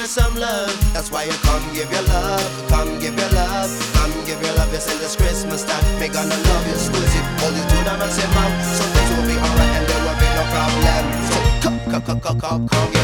feel some love. That's why you come give your love, come give your love, come give your love. It's in this Christmas time, me gonna love you, squeeze it, hold it to them and say, Mom, so things will be alright and there will be no problem. So come, come, come, come, come, come.